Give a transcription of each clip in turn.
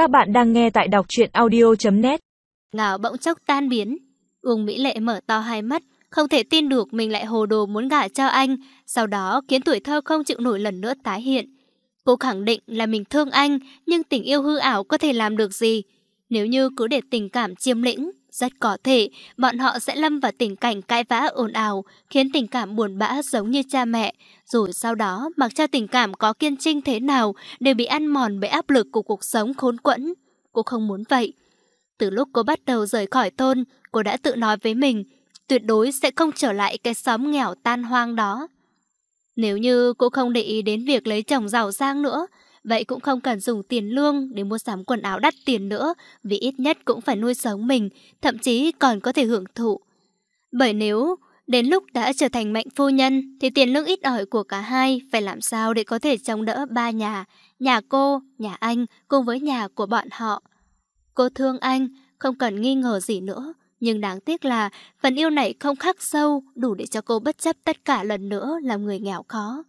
Các bạn đang nghe tại đọc truyện audio.net Ngào bỗng chốc tan biến. Uông Mỹ Lệ mở to hai mắt, không thể tin được mình lại hồ đồ muốn gả cho anh, sau đó khiến tuổi thơ không chịu nổi lần nữa tái hiện. Cô khẳng định là mình thương anh, nhưng tình yêu hư ảo có thể làm được gì? Nếu như cứ để tình cảm chiêm lĩnh, rất có thể bọn họ sẽ lâm vào tình cảnh cãi vã ồn ào, khiến tình cảm buồn bã giống như cha mẹ. Rồi sau đó, mặc cho tình cảm có kiên trinh thế nào, đều bị ăn mòn bởi áp lực của cuộc sống khốn quẫn. Cô không muốn vậy. Từ lúc cô bắt đầu rời khỏi thôn, cô đã tự nói với mình, tuyệt đối sẽ không trở lại cái xóm nghèo tan hoang đó. Nếu như cô không để ý đến việc lấy chồng giàu sang nữa, vậy cũng không cần dùng tiền lương để mua sắm quần áo đắt tiền nữa, vì ít nhất cũng phải nuôi sống mình, thậm chí còn có thể hưởng thụ. Bởi nếu đến lúc đã trở thành mệnh phu nhân, thì tiền lương ít ỏi của cả hai phải làm sao để có thể chống đỡ ba nhà, nhà cô, nhà anh cùng với nhà của bọn họ. Cô thương anh, không cần nghi ngờ gì nữa. Nhưng đáng tiếc là phần yêu này không khắc sâu đủ để cho cô bất chấp tất cả lần nữa làm người nghèo khó.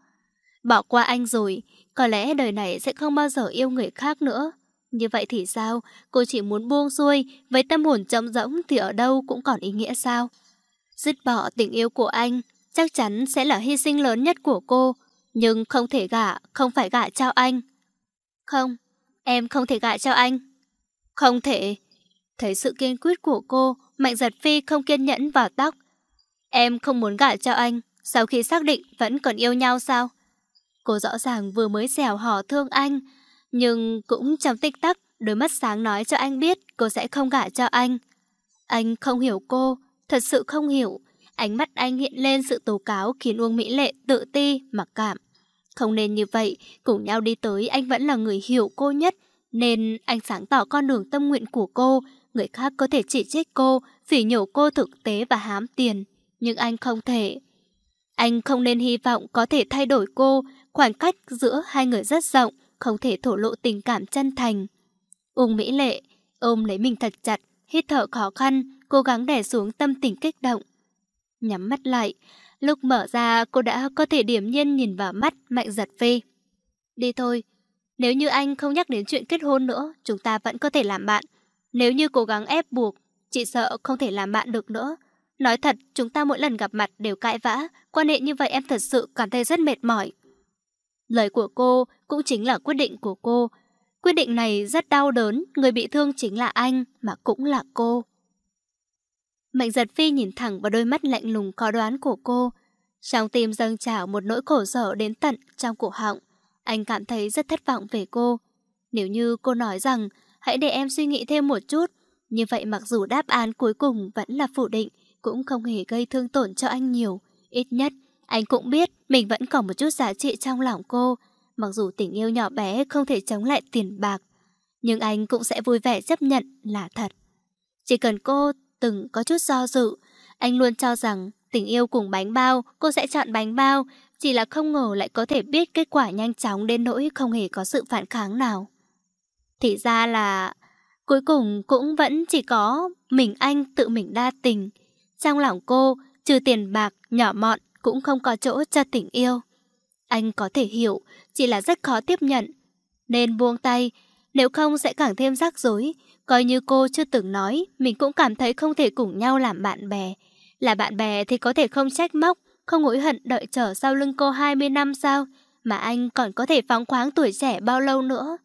Bỏ qua anh rồi, có lẽ đời này sẽ không bao giờ yêu người khác nữa. Như vậy thì sao? Cô chỉ muốn buông xuôi, với tâm hồn trống rỗng thì ở đâu cũng còn ý nghĩa sao? Dứt bỏ tình yêu của anh, chắc chắn sẽ là hy sinh lớn nhất của cô. Nhưng không thể gả, không phải gả cho anh. Không, em không thể gả cho anh. Không thể. Thấy sự kiên quyết của cô, Mạnh giật phi không kiên nhẫn vào tóc. Em không muốn gả cho anh, sau khi xác định vẫn còn yêu nhau sao? Cô rõ ràng vừa mới xẻo hò thương anh, nhưng cũng trong tích tắc, đôi mắt sáng nói cho anh biết cô sẽ không gả cho anh. Anh không hiểu cô, thật sự không hiểu. Ánh mắt anh hiện lên sự tố cáo khiến Uông Mỹ Lệ tự ti, mặc cảm. Không nên như vậy, cùng nhau đi tới anh vẫn là người hiểu cô nhất, nên anh sáng tỏ con đường tâm nguyện của cô, người khác có thể chỉ trích cô, phỉ nhổ cô thực tế và hám tiền, nhưng anh không thể. Anh không nên hy vọng có thể thay đổi cô, khoảng cách giữa hai người rất rộng, không thể thổ lộ tình cảm chân thành. Ung Mỹ Lệ ôm lấy mình thật chặt, hít thở khó khăn, cố gắng đè xuống tâm tình kích động. Nhắm mắt lại, lúc mở ra cô đã có thể điểm nhiên nhìn vào mắt Mạnh Giật Phi. Đi thôi, nếu như anh không nhắc đến chuyện kết hôn nữa, chúng ta vẫn có thể làm bạn. Nếu như cố gắng ép buộc, chị sợ không thể làm bạn được nữa. Nói thật, chúng ta mỗi lần gặp mặt đều cãi vã, quan hệ như vậy em thật sự cảm thấy rất mệt mỏi. Lời của cô cũng chính là quyết định của cô. Quyết định này rất đau đớn, người bị thương chính là anh, mà cũng là cô. Mạnh giật phi nhìn thẳng vào đôi mắt lạnh lùng có đoán của cô. Trong tim dâng trào một nỗi khổ sở đến tận trong cổ họng. Anh cảm thấy rất thất vọng về cô. Nếu như cô nói rằng hãy để em suy nghĩ thêm một chút, như vậy mặc dù đáp án cuối cùng vẫn là phủ định, cũng không hề gây thương tổn cho anh nhiều. Ít nhất, anh cũng biết mình vẫn còn một chút giá trị trong lòng cô, mặc dù tình yêu nhỏ bé không thể chống lại tiền bạc. Nhưng anh cũng sẽ vui vẻ chấp nhận là thật. Chỉ cần cô từng có chút do dự, anh luôn cho rằng tình yêu cùng bánh bao, cô sẽ chọn bánh bao, chỉ là không ngờ lại có thể biết kết quả nhanh chóng đến nỗi không hề có sự phản kháng nào. Thì ra là cuối cùng cũng vẫn chỉ có mình anh tự mình đa tình. Trong lòng cô, trừ tiền bạc, nhỏ mọn cũng không có chỗ cho tình yêu. Anh có thể hiểu, chỉ là rất khó tiếp nhận. Nên buông tay, nếu không sẽ càng thêm rắc rối. Coi như cô chưa từng nói, mình cũng cảm thấy không thể cùng nhau làm bạn bè. Là bạn bè thì có thể không trách móc, không hối hận đợi chờ sau lưng cô 20 năm sao, mà anh còn có thể phóng khoáng tuổi trẻ bao lâu nữa.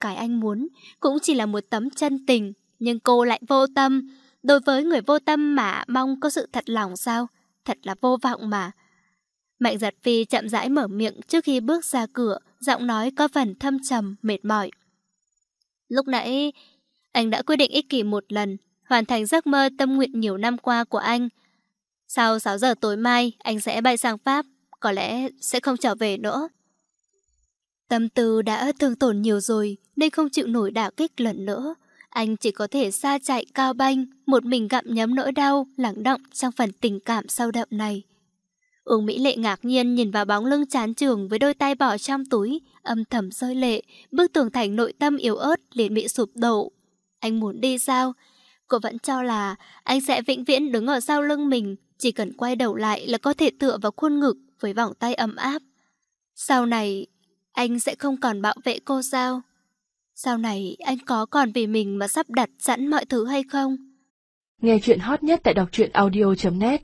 Cái anh muốn cũng chỉ là một tấm chân tình, nhưng cô lại vô tâm. Đối với người vô tâm mà mong có sự thật lòng sao? Thật là vô vọng mà. Mạnh giật phi chậm rãi mở miệng trước khi bước ra cửa, giọng nói có phần thâm trầm, mệt mỏi. Lúc nãy, anh đã quyết định ích kỷ một lần, hoàn thành giấc mơ tâm nguyện nhiều năm qua của anh. Sau 6 giờ tối mai, anh sẽ bay sang Pháp, có lẽ sẽ không trở về nữa. Tâm tư đã thương tổn nhiều rồi nên không chịu nổi đả kích lần nữa. Anh chỉ có thể xa chạy cao banh, một mình gặm nhấm nỗi đau, lắng động trong phần tình cảm sâu đậm này. Uông Mỹ Lệ ngạc nhiên nhìn vào bóng lưng chán trường với đôi tay bỏ trong túi, âm thầm rơi lệ, bức tường thành nội tâm yếu ớt liền bị sụp đổ. Anh muốn đi sao? Cô vẫn cho là anh sẽ vĩnh viễn đứng ở sau lưng mình, chỉ cần quay đầu lại là có thể tựa vào khuôn ngực với vòng tay ấm áp. Sau này, anh sẽ không còn bảo vệ cô sao? Sau này, anh có còn vì mình mà sắp đặt sẵn mọi thứ hay không? Nghe chuyện hot nhất tại đọc truyện audio.net